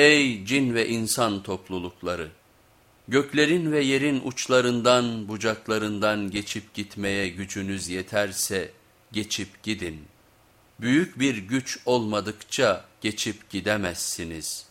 Ey cin ve insan toplulukları! Göklerin ve yerin uçlarından bucaklarından geçip gitmeye gücünüz yeterse geçip gidin. Büyük bir güç olmadıkça geçip gidemezsiniz.''